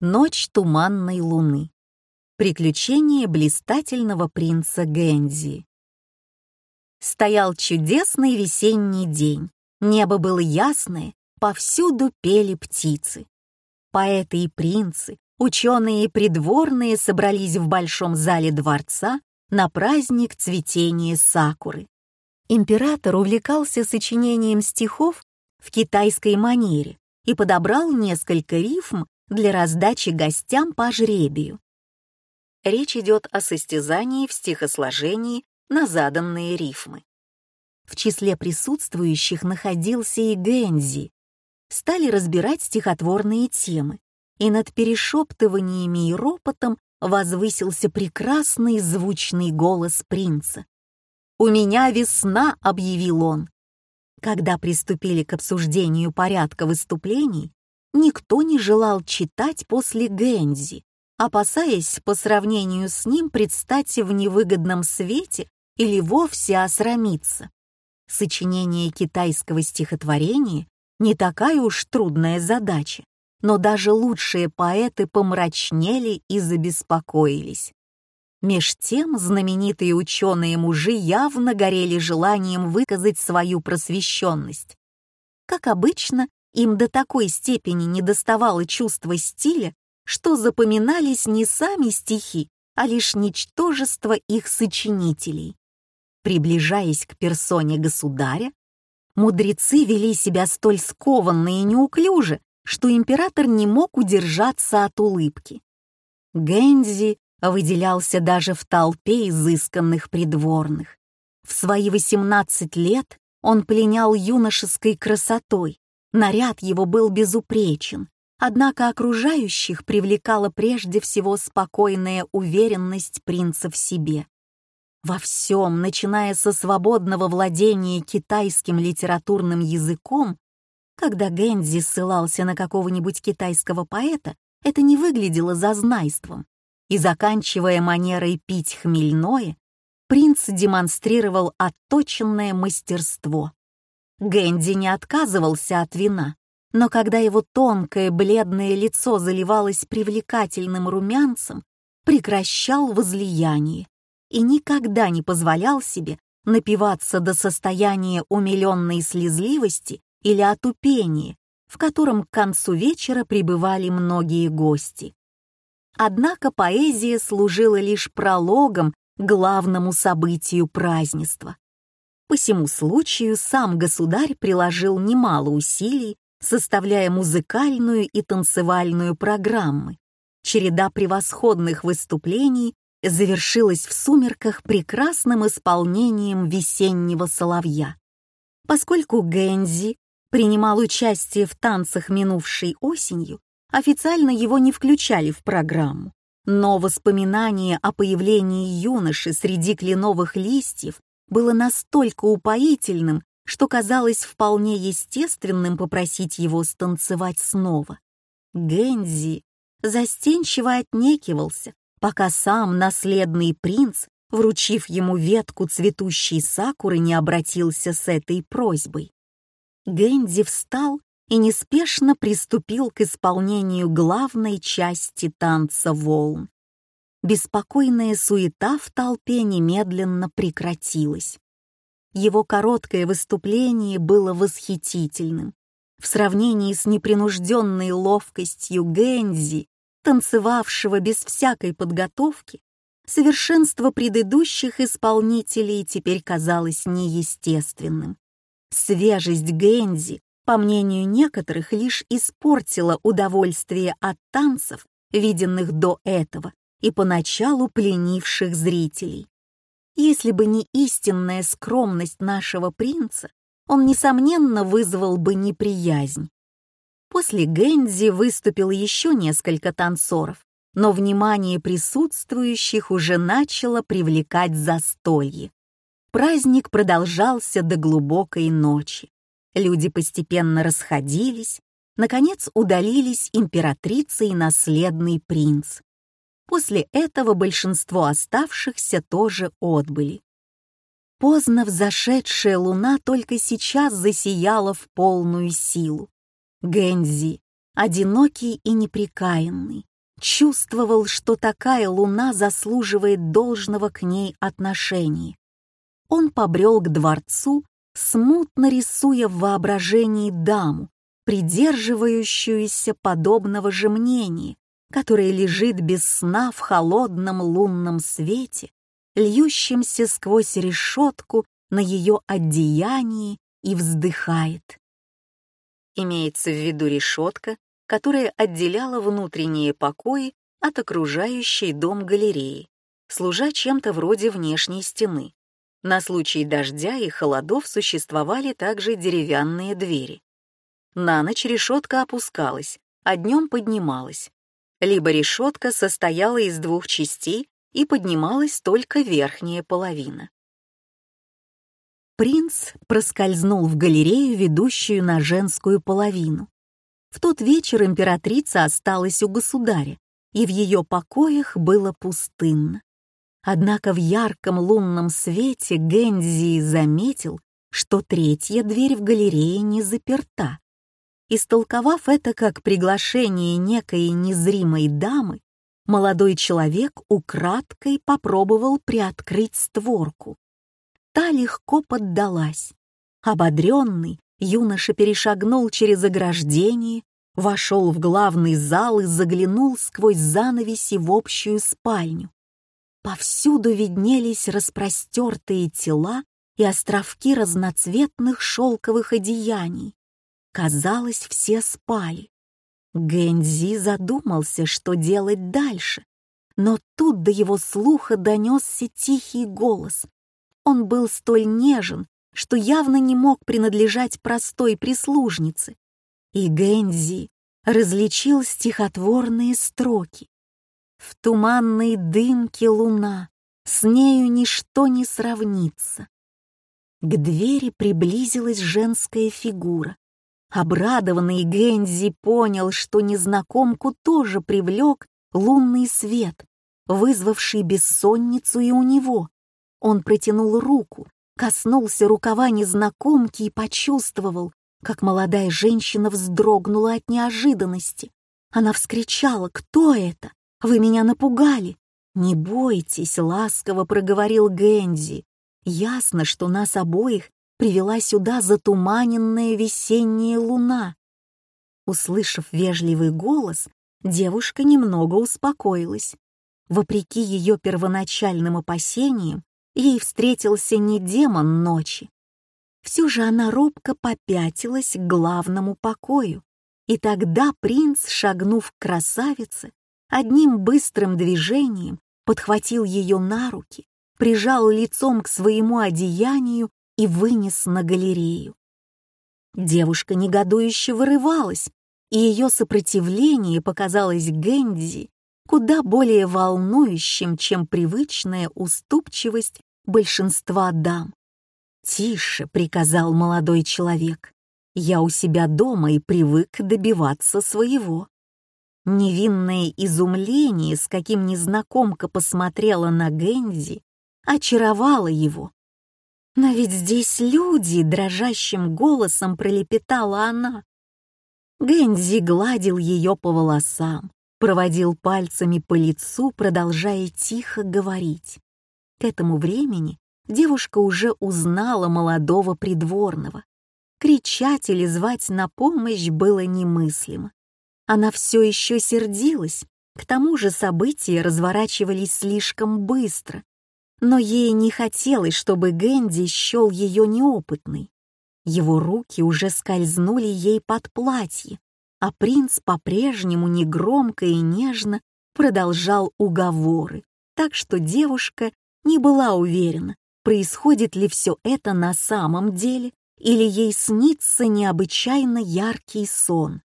Ночь туманной луны. Приключения блистательного принца Гэнзи. Стоял чудесный весенний день. Небо было ясное, повсюду пели птицы. Поэты и принцы, ученые и придворные собрались в большом зале дворца на праздник цветения сакуры. Император увлекался сочинением стихов в китайской манере и подобрал несколько рифм для раздачи гостям по жребию. Речь идет о состязании в стихосложении на заданные рифмы. В числе присутствующих находился и Гэнзи. Стали разбирать стихотворные темы, и над перешептываниями и ропотом возвысился прекрасный звучный голос принца. «У меня весна», — объявил он. Когда приступили к обсуждению порядка выступлений, никто не желал читать после Гэнзи, опасаясь по сравнению с ним предстать в невыгодном свете или вовсе осрамиться. Сочинение китайского стихотворения не такая уж трудная задача, но даже лучшие поэты помрачнели и забеспокоились. Меж тем знаменитые ученые-мужи явно горели желанием выказать свою просвещенность. Как обычно, им до такой степени недоставало чувства стиля, что запоминались не сами стихи, а лишь ничтожество их сочинителей. Приближаясь к персоне государя, мудрецы вели себя столь скованно и неуклюже, что император не мог удержаться от улыбки. Гэнзи выделялся даже в толпе изысканных придворных. В свои 18 лет он пленял юношеской красотой, наряд его был безупречен, однако окружающих привлекала прежде всего спокойная уверенность принца в себе. Во всем, начиная со свободного владения китайским литературным языком, когда Гэнзи ссылался на какого-нибудь китайского поэта, это не выглядело зазнайством и заканчивая манерой пить хмельное, принц демонстрировал отточенное мастерство. Гэнди не отказывался от вина, но когда его тонкое бледное лицо заливалось привлекательным румянцем, прекращал возлияние и никогда не позволял себе напиваться до состояния умиленной слезливости или отупения, в котором к концу вечера пребывали многие гости. Однако поэзия служила лишь прологом главному событию празднества. По всему случаю сам государь приложил немало усилий, составляя музыкальную и танцевальную программы. Череда превосходных выступлений завершилась в сумерках прекрасным исполнением весеннего соловья. Поскольку Гэнзи принимал участие в танцах минувшей осенью, Официально его не включали в программу, но воспоминание о появлении юноши среди кленовых листьев было настолько упоительным, что казалось вполне естественным попросить его станцевать снова. Гензи застенчиво отнекивался, пока сам наследный принц, вручив ему ветку цветущей сакуры, не обратился с этой просьбой. Гэнди встал и неспешно приступил к исполнению главной части танца волн. Беспокойная суета в толпе немедленно прекратилась. Его короткое выступление было восхитительным. В сравнении с непринужденной ловкостью Гэнзи, танцевавшего без всякой подготовки, совершенство предыдущих исполнителей теперь казалось неестественным. Свежесть Гэнзи по мнению некоторых, лишь испортила удовольствие от танцев, виденных до этого и поначалу пленивших зрителей. Если бы не истинная скромность нашего принца, он, несомненно, вызвал бы неприязнь. После Гэнзи выступило еще несколько танцоров, но внимание присутствующих уже начало привлекать застолье. Праздник продолжался до глубокой ночи. Люди постепенно расходились, наконец удалились императрица и наследный принц. После этого большинство оставшихся тоже отбыли. Поздно взошедшая луна только сейчас засияла в полную силу. Гэнзи, одинокий и неприкаянный, чувствовал, что такая луна заслуживает должного к ней отношения. Он побрел к дворцу, смутно рисуя в воображении даму, придерживающуюся подобного же мнения, которое лежит без сна в холодном лунном свете, льющемся сквозь решетку на ее одеянии и вздыхает. Имеется в виду решетка, которая отделяла внутренние покои от окружающей дом галереи, служа чем-то вроде внешней стены. На случай дождя и холодов существовали также деревянные двери. На ночь решетка опускалась, а днем поднималась. Либо решетка состояла из двух частей и поднималась только верхняя половина. Принц проскользнул в галерею, ведущую на женскую половину. В тот вечер императрица осталась у государя, и в ее покоях было пустынно. Однако в ярком лунном свете Гензи заметил, что третья дверь в галерее не заперта. Истолковав это как приглашение некой незримой дамы, молодой человек украдкой попробовал приоткрыть створку. Та легко поддалась. Ободренный, юноша перешагнул через ограждение, вошел в главный зал и заглянул сквозь занавеси в общую спальню. Повсюду виднелись распростертые тела и островки разноцветных шелковых одеяний. Казалось, все спали. Гэнзи задумался, что делать дальше, но тут до его слуха донесся тихий голос. Он был столь нежен, что явно не мог принадлежать простой прислужнице. И Гэнзи различил стихотворные строки. «В туманной дымке луна, с нею ничто не сравнится». К двери приблизилась женская фигура. Обрадованный Гэнзи понял, что незнакомку тоже привлек лунный свет, вызвавший бессонницу и у него. Он протянул руку, коснулся рукава незнакомки и почувствовал, как молодая женщина вздрогнула от неожиданности. Она вскричала «Кто это? Вы меня напугали!» «Не бойтесь», — ласково проговорил Гэнзи. «Ясно, что нас обоих привела сюда затуманенная весенняя луна». Услышав вежливый голос, девушка немного успокоилась. Вопреки ее первоначальным опасениям, ей встретился не демон ночи. Все же она робко попятилась к главному покою, и тогда принц, шагнув к красавице, одним быстрым движением подхватил ее на руки, прижал лицом к своему одеянию и вынес на галерею. Девушка негодующе вырывалась, и ее сопротивление показалось Гэнди куда более волнующим, чем привычная уступчивость большинства дам. «Тише», — приказал молодой человек, — «я у себя дома и привык добиваться своего». Невинное изумление, с каким незнакомка посмотрела на Гэнзи, очаровало его. «Но ведь здесь люди!» — дрожащим голосом пролепетала она. Гэнзи гладил ее по волосам, проводил пальцами по лицу, продолжая тихо говорить. К этому времени девушка уже узнала молодого придворного. Кричать или звать на помощь было немыслимо. Она все еще сердилась, к тому же события разворачивались слишком быстро, но ей не хотелось, чтобы Гэнди счел ее неопытной. Его руки уже скользнули ей под платье, а принц по-прежнему негромко и нежно продолжал уговоры, так что девушка не была уверена, происходит ли все это на самом деле или ей снится необычайно яркий сон.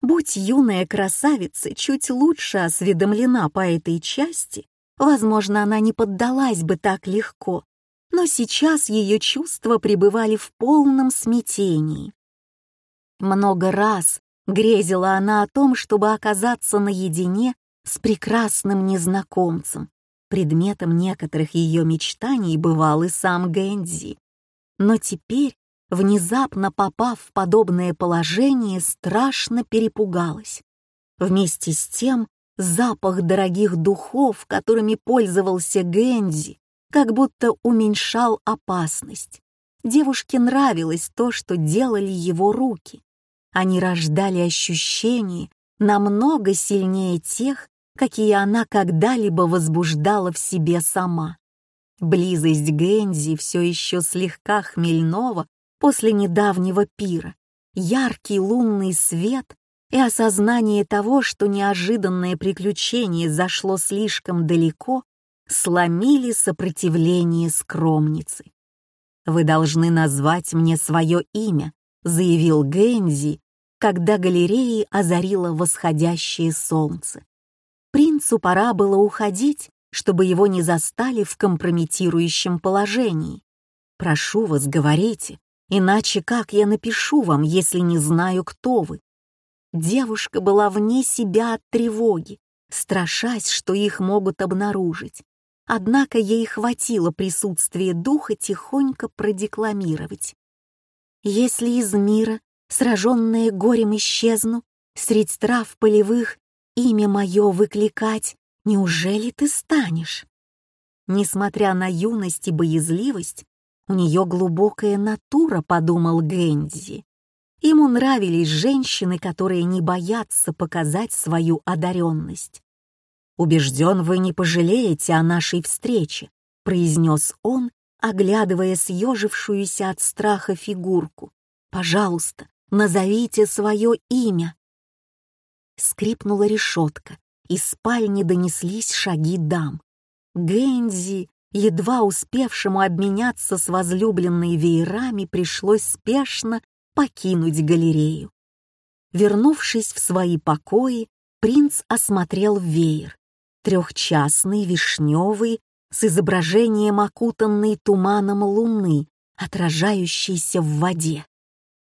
Будь юная красавица чуть лучше осведомлена по этой части, возможно, она не поддалась бы так легко, но сейчас ее чувства пребывали в полном смятении. Много раз грезила она о том, чтобы оказаться наедине с прекрасным незнакомцем. Предметом некоторых ее мечтаний бывал и сам Гэнзи. Но теперь внезапно попав в подобное положение, страшно перепугалась. Вместе с тем запах дорогих духов, которыми пользовался Гэнзи, как будто уменьшал опасность. Девушке нравилось то, что делали его руки. Они рождали ощущения намного сильнее тех, какие она когда-либо возбуждала в себе сама. Близость Гэнзи все еще слегка хмельного после недавнего пира, яркий лунный свет и осознание того, что неожиданное приключение зашло слишком далеко, сломили сопротивление скромницы. «Вы должны назвать мне свое имя», — заявил Гэнзи, когда галереи озарило восходящее солнце. Принцу пора было уходить, чтобы его не застали в компрометирующем положении. «Прошу вас, говорите, иначе как я напишу вам, если не знаю, кто вы?» Девушка была вне себя от тревоги, страшась, что их могут обнаружить. Однако ей хватило присутствия духа тихонько продекламировать. «Если из мира, сраженное горем исчезну, средь трав полевых, имя мое выкликать, неужели ты станешь?» Несмотря на юность и боязливость, у нее глубокая натура, подумал Гэнзи. Ему нравились женщины, которые не боятся показать свою одаренность. «Убежден, вы не пожалеете о нашей встрече», — произнес он, оглядывая съежившуюся от страха фигурку. «Пожалуйста, назовите свое имя». Скрипнула решетка, из спальни донеслись шаги дам. Гэнзи, едва успевшему обменяться с возлюбленной веерами, пришлось спешно покинуть галерею. Вернувшись в свои покои, принц осмотрел веер трехчастный, вишневый, с изображением окутанной туманом луны, отражающейся в воде.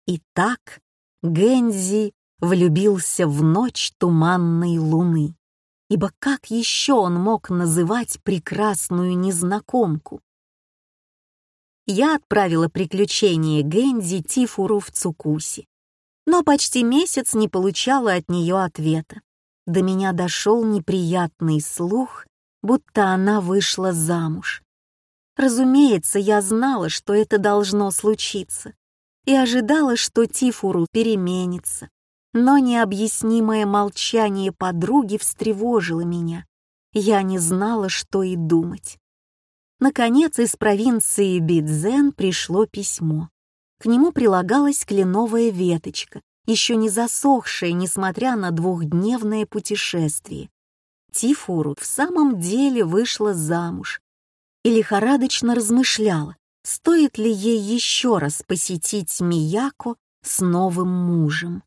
И так Гензи влюбился в ночь туманной луны. Ибо как еще он мог называть прекрасную незнакомку? Я отправила приключение Гензи Тифуру в Цукуси, но почти месяц не получала от нее ответа до меня дошел неприятный слух, будто она вышла замуж. Разумеется, я знала, что это должно случиться, и ожидала, что Тифуру переменится. Но необъяснимое молчание подруги встревожило меня. Я не знала, что и думать. Наконец, из провинции Бидзен пришло письмо. К нему прилагалась кленовая веточка, еще не засохшая, несмотря на двухдневное путешествие. Тифуру в самом деле вышла замуж и лихорадочно размышляла, стоит ли ей еще раз посетить Мияко с новым мужем.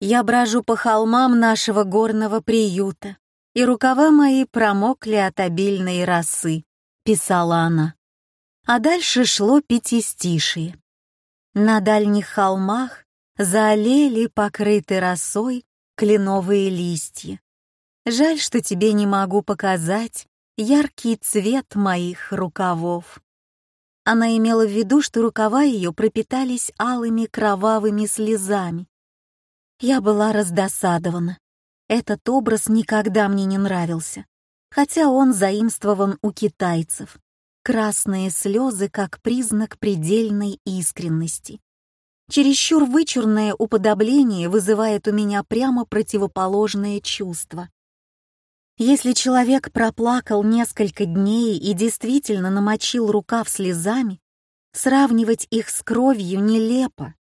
«Я брожу по холмам нашего горного приюта, и рукава мои промокли от обильной росы», — писала она. А дальше шло пятистишие. На дальних холмах Заолели, покрыты росой, кленовые листья. Жаль, что тебе не могу показать яркий цвет моих рукавов. Она имела в виду, что рукава ее пропитались алыми кровавыми слезами. Я была раздосадована. Этот образ никогда мне не нравился, хотя он заимствован у китайцев. Красные слезы как признак предельной искренности. Чересчур вычурное уподобление вызывает у меня прямо противоположное чувство. Если человек проплакал несколько дней и действительно намочил рукав слезами, сравнивать их с кровью нелепо.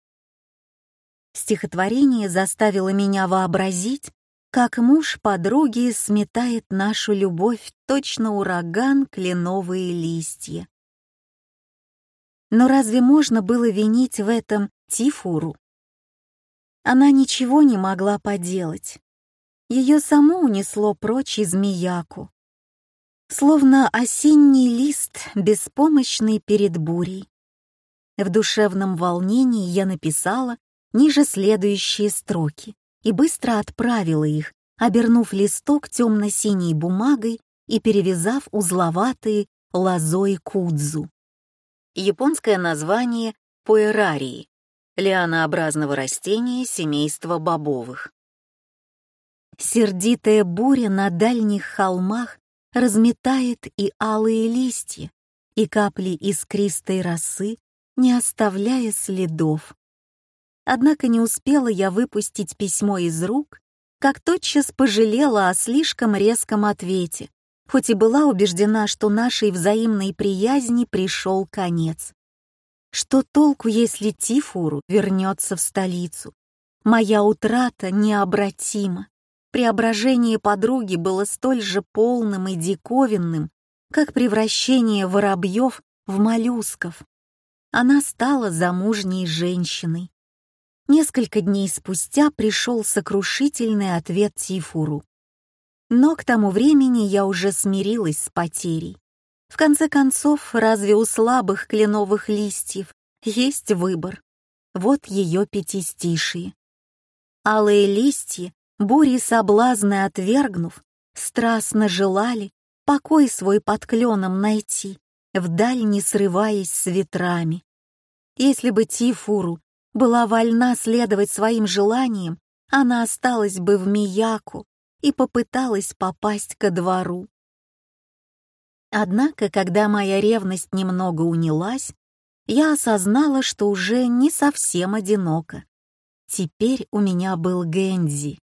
Стихотворение заставило меня вообразить, как муж подруги сметает нашу любовь точно ураган кленовые листья. Но разве можно было винить в этом Тифуру. Она ничего не могла поделать. Ее само унесло прочь из Мияку. Словно осенний лист, беспомощный перед бурей. В душевном волнении я написала ниже следующие строки и быстро отправила их, обернув листок темно-синей бумагой и перевязав узловатые лозой кудзу. Японское название пуэрарии, лианообразного растения семейства бобовых. Сердитая буря на дальних холмах разметает и алые листья, и капли искристой росы, не оставляя следов. Однако не успела я выпустить письмо из рук, как тотчас пожалела о слишком резком ответе, хоть и была убеждена, что нашей взаимной приязни пришел конец. Что толку, если Тифуру вернется в столицу? Моя утрата необратима. Преображение подруги было столь же полным и диковинным, как превращение воробьев в моллюсков. Она стала замужней женщиной. Несколько дней спустя пришел сокрушительный ответ Тифуру. Но к тому времени я уже смирилась с потерей. В конце концов, разве у слабых кленовых листьев есть выбор? Вот ее пятистишие. Алые листья, бури соблазны отвергнув, страстно желали покой свой под кленом найти, вдаль не срываясь с ветрами. Если бы Тифуру была вольна следовать своим желаниям, она осталась бы в Мияку и попыталась попасть ко двору. Однако, когда моя ревность немного унялась, я осознала, что уже не совсем одинока. Теперь у меня был Гэнзи.